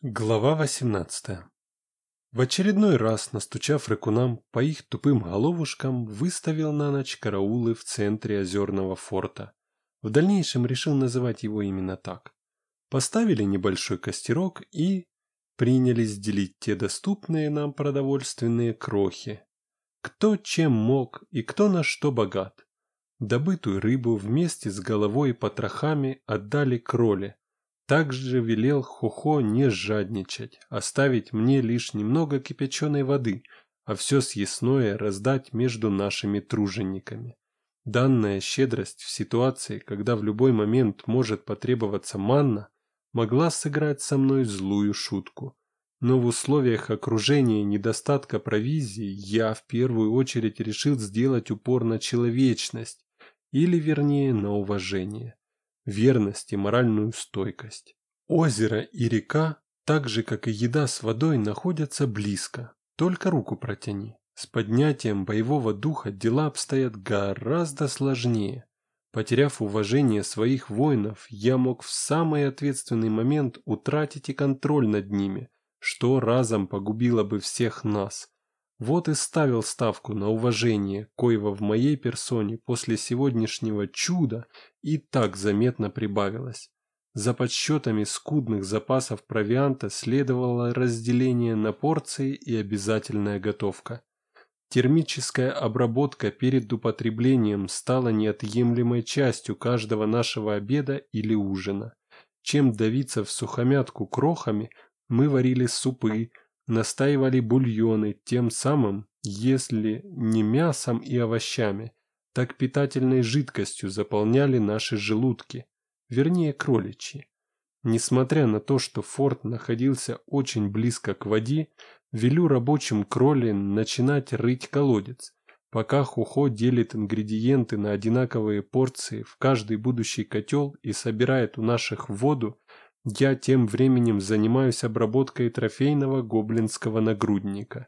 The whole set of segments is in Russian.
Глава 18 В очередной раз, настучав рыкунам по их тупым головушкам, выставил на ночь караулы в центре озерного форта. В дальнейшем решил называть его именно так. Поставили небольшой костерок и принялись делить те доступные нам продовольственные крохи. Кто чем мог и кто на что богат. Добытую рыбу вместе с головой и потрохами отдали кроле, также велел Хохо не жадничать, оставить мне лишь немного кипяченой воды, а все съестное раздать между нашими тружениками. Данная щедрость в ситуации, когда в любой момент может потребоваться манна, могла сыграть со мной злую шутку. Но в условиях окружения недостатка провизии я в первую очередь решил сделать упор на человечность, или вернее на уважение верность и моральную стойкость. Озеро и река, так же как и еда с водой, находятся близко. Только руку протяни. С поднятием боевого духа дела обстоят гораздо сложнее. Потеряв уважение своих воинов, я мог в самый ответственный момент утратить и контроль над ними, что разом погубило бы всех нас. Вот и ставил ставку на уважение, коего в моей персоне после сегодняшнего чуда и так заметно прибавилось. За подсчетами скудных запасов провианта следовало разделение на порции и обязательная готовка. Термическая обработка перед употреблением стала неотъемлемой частью каждого нашего обеда или ужина. Чем давиться в сухомятку крохами, мы варили супы, настаивали бульоны, тем самым, если не мясом и овощами, так питательной жидкостью заполняли наши желудки, вернее кроличьи. Несмотря на то, что форт находился очень близко к воде, велю рабочим кроли начинать рыть колодец, пока Хухо делит ингредиенты на одинаковые порции в каждый будущий котел и собирает у наших воду, я тем временем занимаюсь обработкой трофейного гоблинского нагрудника.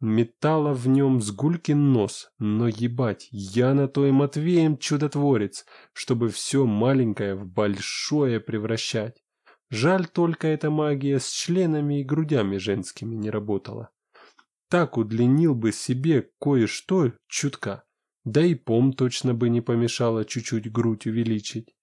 Металла в нем с нос, но ебать, я на то и Матвеем чудотворец, чтобы все маленькое в большое превращать. Жаль только эта магия с членами и грудями женскими не работала. Так удлинил бы себе кое-что чутка, да и пом точно бы не помешало чуть-чуть грудь увеличить.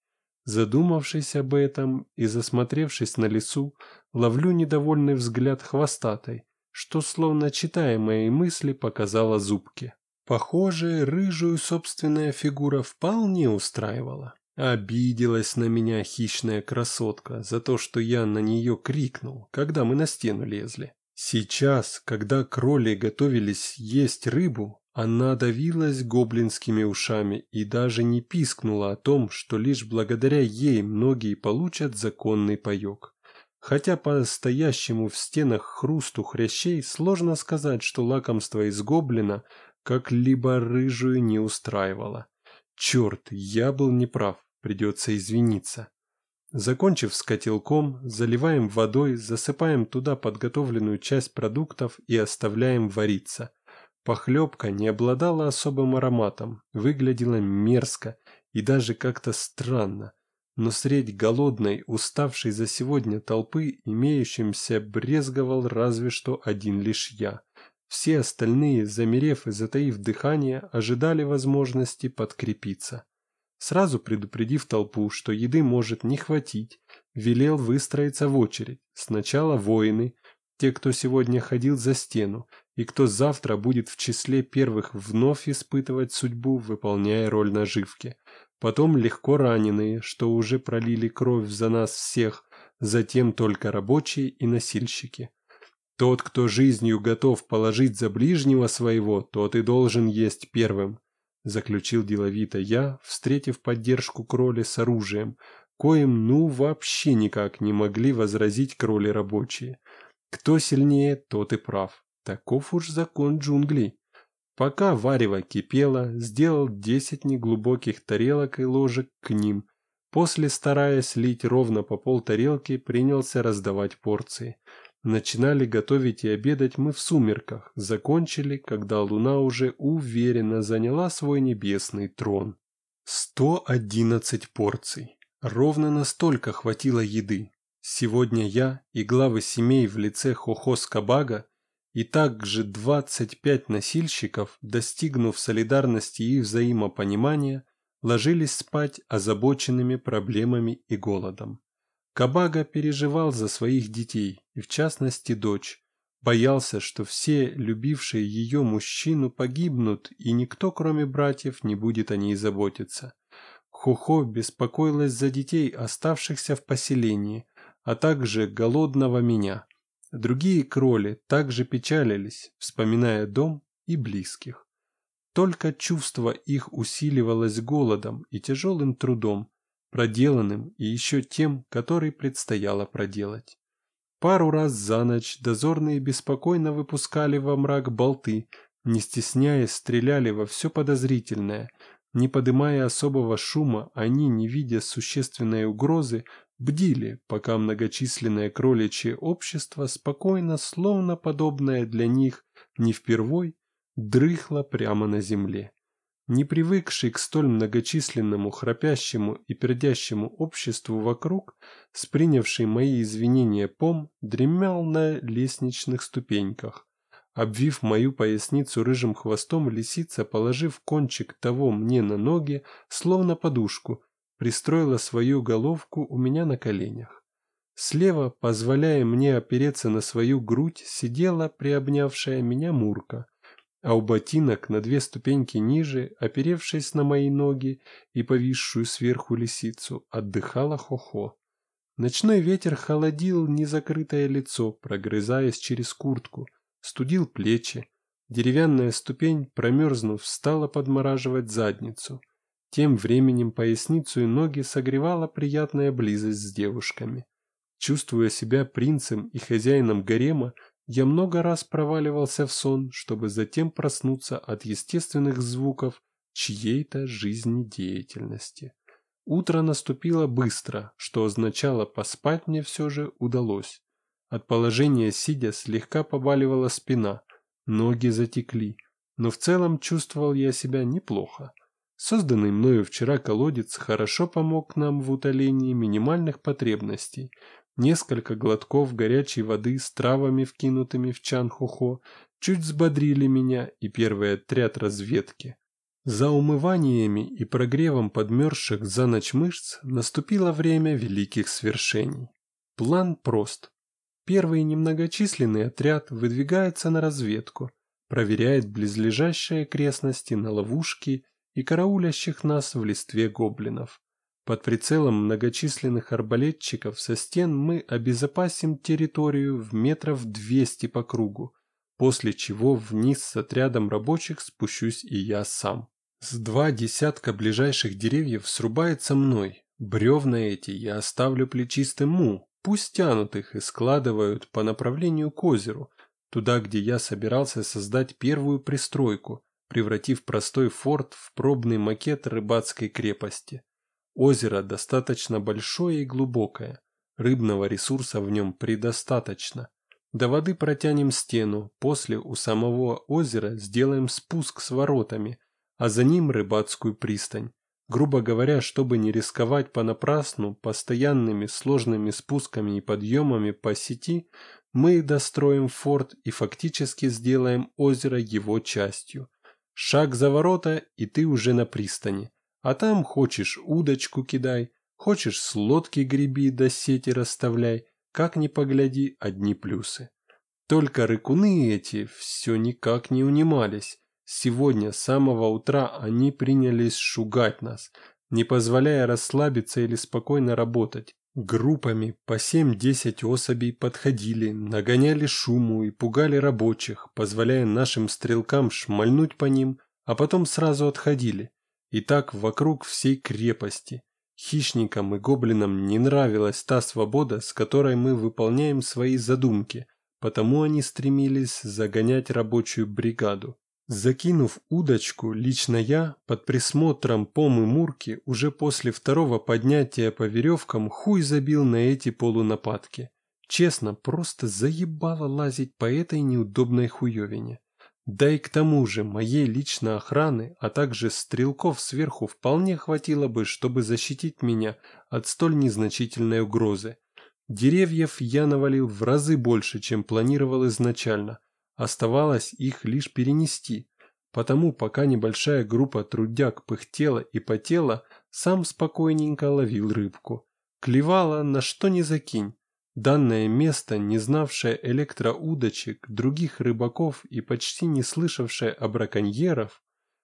Задумавшись об этом и засмотревшись на лесу, ловлю недовольный взгляд хвостатой, что, словно читая мои мысли, показала зубки. Похоже, рыжую собственная фигура вполне устраивала. Обиделась на меня хищная красотка за то, что я на нее крикнул, когда мы на стену лезли. Сейчас, когда кроли готовились есть рыбу, она давилась гоблинскими ушами и даже не пискнула о том, что лишь благодаря ей многие получат законный паек. Хотя по стоящему в стенах хрусту хрящей сложно сказать, что лакомство из гоблина как-либо рыжую не устраивало. Черт, я был неправ, придется извиниться. Закончив с котелком, заливаем водой, засыпаем туда подготовленную часть продуктов и оставляем вариться – Похлебка не обладала особым ароматом, выглядела мерзко и даже как-то странно, но средь голодной, уставшей за сегодня толпы, имеющимся брезговал разве что один лишь я. Все остальные, замерев и затаив дыхание, ожидали возможности подкрепиться. Сразу предупредив толпу, что еды может не хватить, велел выстроиться в очередь. Сначала воины, те, кто сегодня ходил за стену, и кто завтра будет в числе первых вновь испытывать судьбу, выполняя роль наживки. Потом легко раненые, что уже пролили кровь за нас всех, затем только рабочие и носильщики. Тот, кто жизнью готов положить за ближнего своего, тот и должен есть первым, заключил деловито я, встретив поддержку кроли с оружием, коим ну вообще никак не могли возразить кроли рабочие. Кто сильнее, тот и прав. Таков уж закон джунглей. Пока варево кипело, сделал десять неглубоких тарелок и ложек к ним. После, стараясь слить ровно по пол тарелки, принялся раздавать порции. Начинали готовить и обедать мы в сумерках, закончили, когда луна уже уверенно заняла свой небесный трон. Сто одиннадцать порций. Ровно настолько хватило еды. Сегодня я и главы семей в лице Хохо-Скабага и также 25 носильщиков, достигнув солидарности и взаимопонимания, ложились спать озабоченными проблемами и голодом. Кабага переживал за своих детей, и в частности дочь, боялся, что все любившие ее мужчину погибнут, и никто, кроме братьев, не будет о ней заботиться. Хохо беспокоилась за детей, оставшихся в поселении, а также голодного меня. Другие кроли также печалились, вспоминая дом и близких. Только чувство их усиливалось голодом и тяжелым трудом, проделанным и еще тем, который предстояло проделать. Пару раз за ночь дозорные беспокойно выпускали во мрак болты, не стесняясь стреляли во все подозрительное. Не подымая особого шума, они, не видя существенной угрозы, бдили, пока многочисленное кроличье общество спокойно, словно подобное для них, не впервой, дрыхло прямо на земле. Не привыкший к столь многочисленному храпящему и пердящему обществу вокруг, спринявший мои извинения пом, дремял на лестничных ступеньках. Обвив мою поясницу рыжим хвостом, лисица, положив кончик того мне на ноги, словно подушку, пристроила свою головку у меня на коленях. Слева, позволяя мне опереться на свою грудь, сидела приобнявшая меня Мурка, а у ботинок на две ступеньки ниже, оперевшись на мои ноги и повисшую сверху лисицу, отдыхала Хохо. Ночной ветер холодил незакрытое лицо, прогрызаясь через куртку, студил плечи. Деревянная ступень, промерзнув, стала подмораживать задницу – тем временем поясницу и ноги согревала приятная близость с девушками. Чувствуя себя принцем и хозяином гарема, я много раз проваливался в сон, чтобы затем проснуться от естественных звуков чьей-то жизнедеятельности. Утро наступило быстро, что означало поспать мне все же удалось. От положения сидя слегка побаливала спина, ноги затекли, но в целом чувствовал я себя неплохо. Созданный мною вчера колодец хорошо помог нам в утолении минимальных потребностей. Несколько глотков горячей воды с травами, вкинутыми в чан-хухо, чуть взбодрили меня и первый отряд разведки. За умываниями и прогревом подмерзших за ночь мышц наступило время великих свершений. План прост. Первый немногочисленный отряд выдвигается на разведку, проверяет близлежащие окрестности на ловушки и караулящих нас в листве гоблинов. Под прицелом многочисленных арбалетчиков со стен мы обезопасим территорию в метров 200 по кругу, после чего вниз с отрядом рабочих спущусь и я сам. С два десятка ближайших деревьев срубается мной. Бревна эти я оставлю плечистым му, пусть тянут их и складывают по направлению к озеру, туда, где я собирался создать первую пристройку, превратив простой форт в пробный макет рыбацкой крепости. Озеро достаточно большое и глубокое, рыбного ресурса в нем предостаточно. До воды протянем стену, после у самого озера сделаем спуск с воротами, а за ним рыбацкую пристань. Грубо говоря, чтобы не рисковать понапрасну постоянными сложными спусками и подъемами по сети, мы достроим форт и фактически сделаем озеро его частью. Шаг за ворота, и ты уже на пристани. А там хочешь удочку кидай, хочешь с лодки греби до сети расставляй, как ни погляди, одни плюсы. Только рыкуны эти все никак не унимались. Сегодня с самого утра они принялись шугать нас, не позволяя расслабиться или спокойно работать. Группами по 7-10 особей подходили, нагоняли шуму и пугали рабочих, позволяя нашим стрелкам шмальнуть по ним, а потом сразу отходили. И так вокруг всей крепости. Хищникам и гоблинам не нравилась та свобода, с которой мы выполняем свои задумки, потому они стремились загонять рабочую бригаду. Закинув удочку, лично я, под присмотром Пом и Мурки, уже после второго поднятия по веревкам хуй забил на эти полунападки. Честно, просто заебало лазить по этой неудобной хуевине. Да и к тому же моей личной охраны, а также стрелков сверху вполне хватило бы, чтобы защитить меня от столь незначительной угрозы. Деревьев я навалил в разы больше, чем планировал изначально. Оставалось их лишь перенести. Потому пока небольшая группа трудяг пыхтела и потела, сам спокойненько ловил рыбку. Клевала на что ни закинь. Данное место, не знавшее электроудочек, других рыбаков и почти не слышавшее о браконьеров,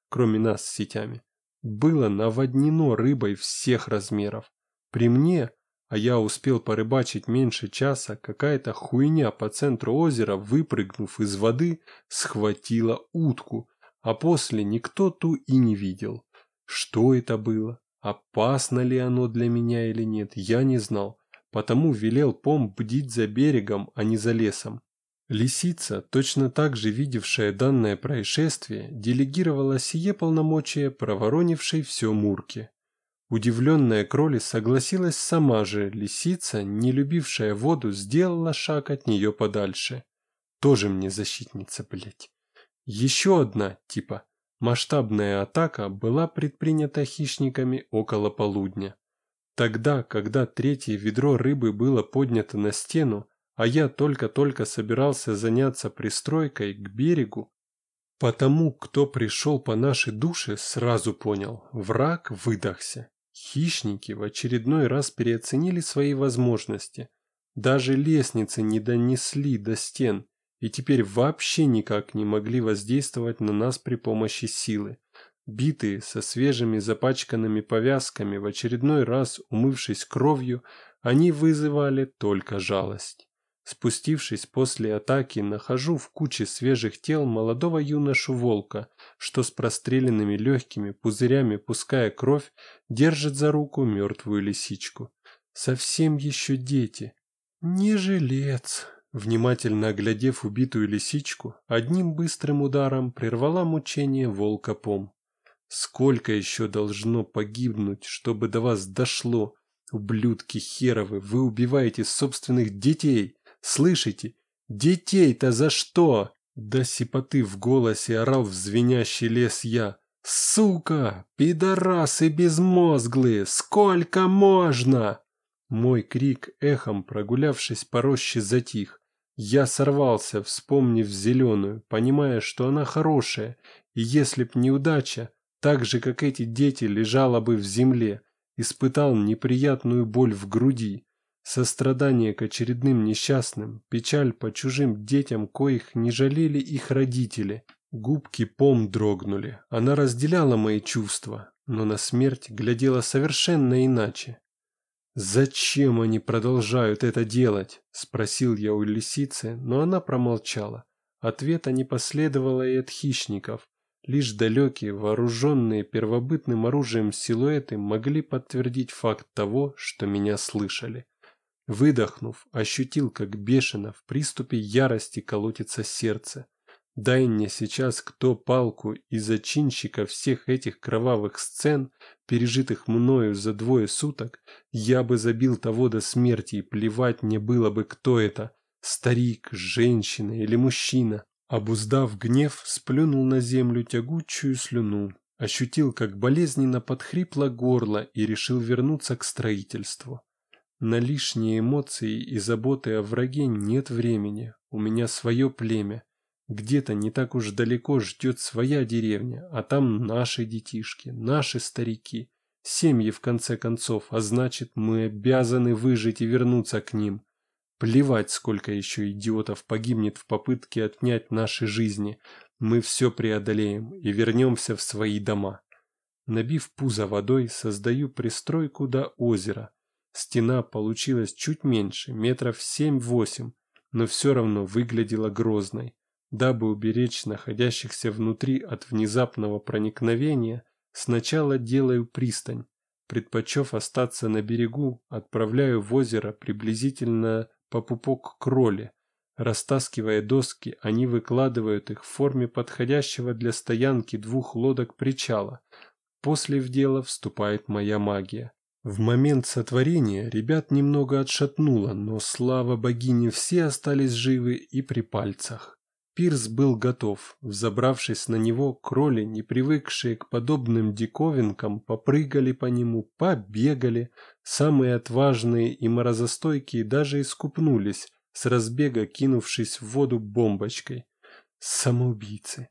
кроме нас с сетями, было наводнено рыбой всех размеров. При мне, а я успел порыбачить меньше часа, какая-то хуйня по центру озера, выпрыгнув из воды, схватила утку, а после никто ту и не видел. Что это было? Опасно ли оно для меня или нет, я не знал потому велел Пом бдить за берегом, а не за лесом. Лисица, точно так же видевшая данное происшествие, делегировала сие полномочия проворонившей все Мурке. Удивленная Кроли согласилась сама же, лисица, не любившая воду, сделала шаг от нее подальше. Тоже мне защитница, блять. Еще одна, типа, масштабная атака была предпринята хищниками около полудня. Тогда, когда третье ведро рыбы было поднято на стену, а я только-только собирался заняться пристройкой к берегу, потому кто пришел по нашей душе, сразу понял, враг выдохся. Хищники в очередной раз переоценили свои возможности. Даже лестницы не донесли до стен и теперь вообще никак не могли воздействовать на нас при помощи силы. Битые, со свежими запачканными повязками, в очередной раз умывшись кровью, они вызывали только жалость. Спустившись после атаки, нахожу в куче свежих тел молодого юношу-волка, что с простреленными легкими пузырями, пуская кровь, держит за руку мертвую лисичку. Совсем еще дети. Не жилец. Внимательно оглядев убитую лисичку, одним быстрым ударом прервала мучение волка пом. Сколько еще должно погибнуть, чтобы до вас дошло? Ублюдки херовы, вы убиваете собственных детей. Слышите? Детей-то за что? До сипоты в голосе орал в звенящий лес я. «Сука! Пидорасы безмозглые! Сколько можно?» Мой крик, эхом прогулявшись по роще, затих. Я сорвался, вспомнив зеленую, понимая, что она хорошая, и если б неудача, так же, как эти дети, лежала бы в земле, испытал неприятную боль в груди, сострадание к очередным несчастным, печаль по чужим детям, коих не жалели их родители. Губки пом дрогнули, она разделяла мои чувства, но на смерть глядела совершенно иначе. «Зачем они продолжают это делать?» – спросил я у лисицы, но она промолчала. Ответа не последовало и от хищников, Лишь далекие, вооруженные первобытным оружием силуэты могли подтвердить факт того, что меня слышали. Выдохнув, ощутил, как бешено в приступе ярости колотится сердце. Дай мне сейчас кто палку и зачинщика всех этих кровавых сцен, пережитых мною за двое суток, я бы забил того до смерти и плевать мне было бы, кто это – старик, женщина или мужчина. Обуздав гнев, сплюнул на землю тягучую слюну, ощутил, как болезненно подхрипло горло и решил вернуться к строительству. На лишние эмоции и заботы о враге нет времени, у меня свое племя. Где-то не так уж далеко ждет своя деревня, а там наши детишки, наши старики, семьи в конце концов, а значит мы обязаны выжить и вернуться к ним. Плевать, сколько еще идиотов погибнет в попытке отнять наши жизни. Мы все преодолеем и вернемся в свои дома. Набив пузо водой, создаю пристройку до озера. Стена получилась чуть меньше, метров семь-восемь, но все равно выглядела грозной. Дабы уберечь находящихся внутри от внезапного проникновения, сначала делаю пристань. Предпочев остаться на берегу, отправляю в озеро приблизительно по пупок кроли. Растаскивая доски, они выкладывают их в форме подходящего для стоянки двух лодок причала. После в дело вступает моя магия. В момент сотворения ребят немного отшатнуло, но слава богине все остались живы и при пальцах. Пирс был готов. Взобравшись на него, кроли, не привыкшие к подобным диковинкам, попрыгали по нему, побегали. Самые отважные и морозостойкие даже искупнулись, с разбега кинувшись в воду бомбочкой. Самоубийцы.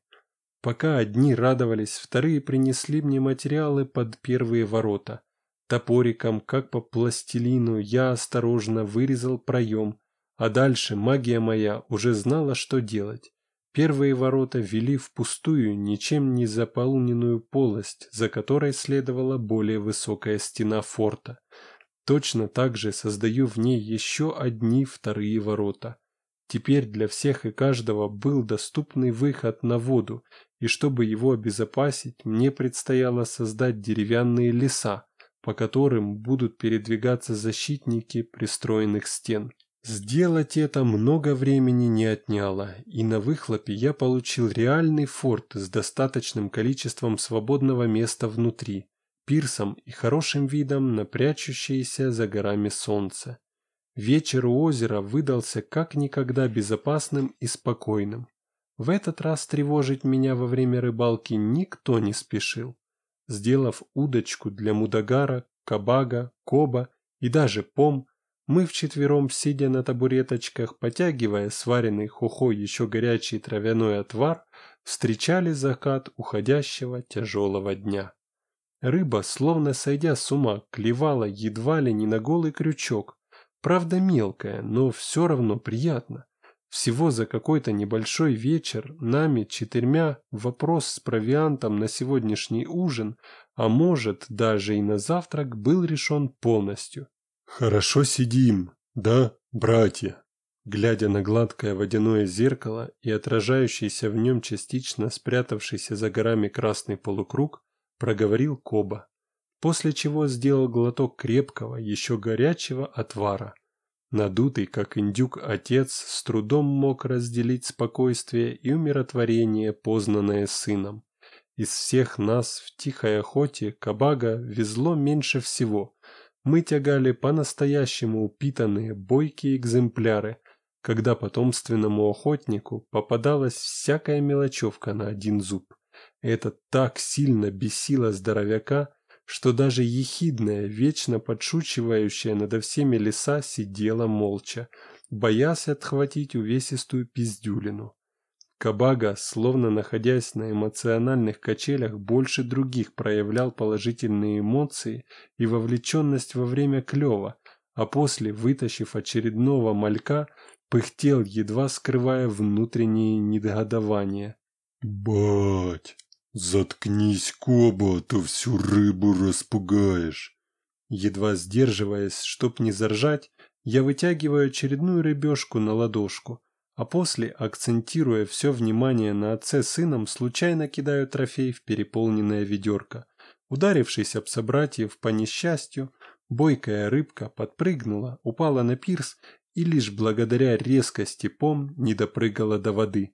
Пока одни радовались, вторые принесли мне материалы под первые ворота. Топориком, как по пластилину, я осторожно вырезал проем, а дальше магия моя уже знала, что делать. Первые ворота вели в пустую, ничем не заполненную полость, за которой следовала более высокая стена форта. Точно так же создаю в ней еще одни вторые ворота. Теперь для всех и каждого был доступный выход на воду, и чтобы его обезопасить, мне предстояло создать деревянные леса, по которым будут передвигаться защитники пристроенных стен. Сделать это много времени не отняло, и на выхлопе я получил реальный форт с достаточным количеством свободного места внутри, пирсом и хорошим видом на прячущееся за горами солнце. Вечер у озера выдался как никогда безопасным и спокойным. В этот раз тревожить меня во время рыбалки никто не спешил. Сделав удочку для мудагара, кабага, коба и даже пом, мы вчетвером, сидя на табуреточках, потягивая сваренный хухой еще горячий травяной отвар, встречали закат уходящего тяжелого дня. Рыба, словно сойдя с ума, клевала едва ли не на голый крючок. Правда мелкая, но все равно приятно. Всего за какой-то небольшой вечер нами четырьмя вопрос с провиантом на сегодняшний ужин, а может даже и на завтрак, был решен полностью. «Хорошо сидим, да, братья?» Глядя на гладкое водяное зеркало и отражающийся в нем частично спрятавшийся за горами красный полукруг, проговорил Коба, после чего сделал глоток крепкого, еще горячего отвара. Надутый, как индюк, отец с трудом мог разделить спокойствие и умиротворение, познанное сыном. Из всех нас в тихой охоте Кабага везло меньше всего. Мы тягали по-настоящему упитанные, бойкие экземпляры, когда потомственному охотнику попадалась всякая мелочевка на один зуб. Это так сильно бесило здоровяка, что даже ехидная, вечно подшучивающая надо всеми лиса сидела молча, боясь отхватить увесистую пиздюлину. Кабага, словно находясь на эмоциональных качелях, больше других проявлял положительные эмоции и вовлеченность во время клёва, а после, вытащив очередного малька, пыхтел, едва скрывая внутренние негодования. «Бать!» «Заткнись, Коба, а то всю рыбу распугаешь!» Едва сдерживаясь, чтоб не заржать, я вытягиваю очередную рыбешку на ладошку, а после, акцентируя все внимание на отце сыном, случайно кидаю трофей в переполненное ведерко. Ударившись об собратьев по несчастью, бойкая рыбка подпрыгнула, упала на пирс и лишь благодаря резкости пом не допрыгала до воды.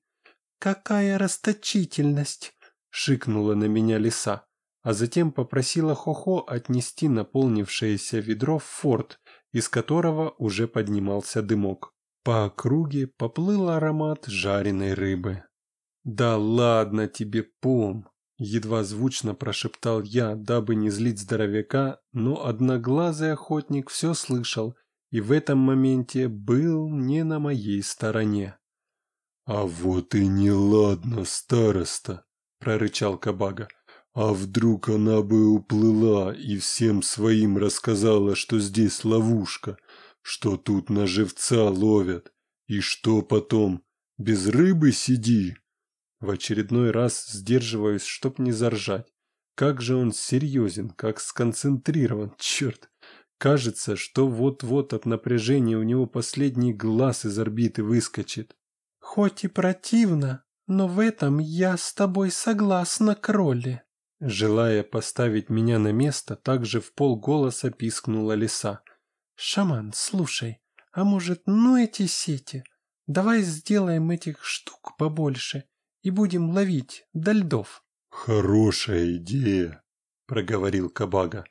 «Какая расточительность!» Шикнула на меня лиса, а затем попросила Хохо отнести наполнившееся ведро в форт, из которого уже поднимался дымок. По округе поплыл аромат жареной рыбы. «Да ладно тебе, пом!» Едва звучно прошептал я, дабы не злить здоровяка, но одноглазый охотник все слышал и в этом моменте был не на моей стороне. «А вот и неладно, староста!» Прорычал Кабага. «А вдруг она бы уплыла и всем своим рассказала, что здесь ловушка, что тут на живца ловят? И что потом? Без рыбы сиди?» В очередной раз сдерживаюсь, чтоб не заржать. Как же он серьезен, как сконцентрирован, черт! Кажется, что вот-вот от напряжения у него последний глаз из орбиты выскочит. «Хоть и противно, но в этом я с тобой согласна, Кролли. Желая поставить меня на место, также в полголоса пискнула лиса. Шаман, слушай, а может, ну эти сети? Давай сделаем этих штук побольше и будем ловить до льдов. Хорошая идея, проговорил Кабага.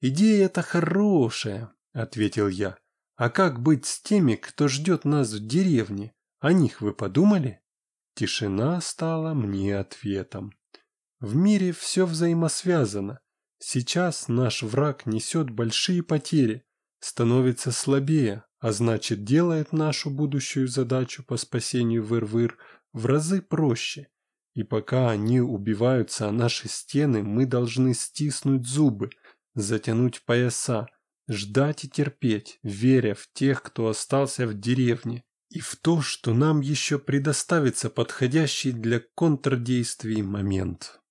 Идея-то хорошая, ответил я. А как быть с теми, кто ждет нас в деревне? О них вы подумали? Тишина стала мне ответом. В мире все взаимосвязано. Сейчас наш враг несет большие потери, становится слабее, а значит делает нашу будущую задачу по спасению Выр-Выр в разы проще. И пока они убиваются о наши стены, мы должны стиснуть зубы, затянуть пояса, ждать и терпеть, веря в тех, кто остался в деревне, и в то, что нам еще предоставится подходящий для контрдействий момент.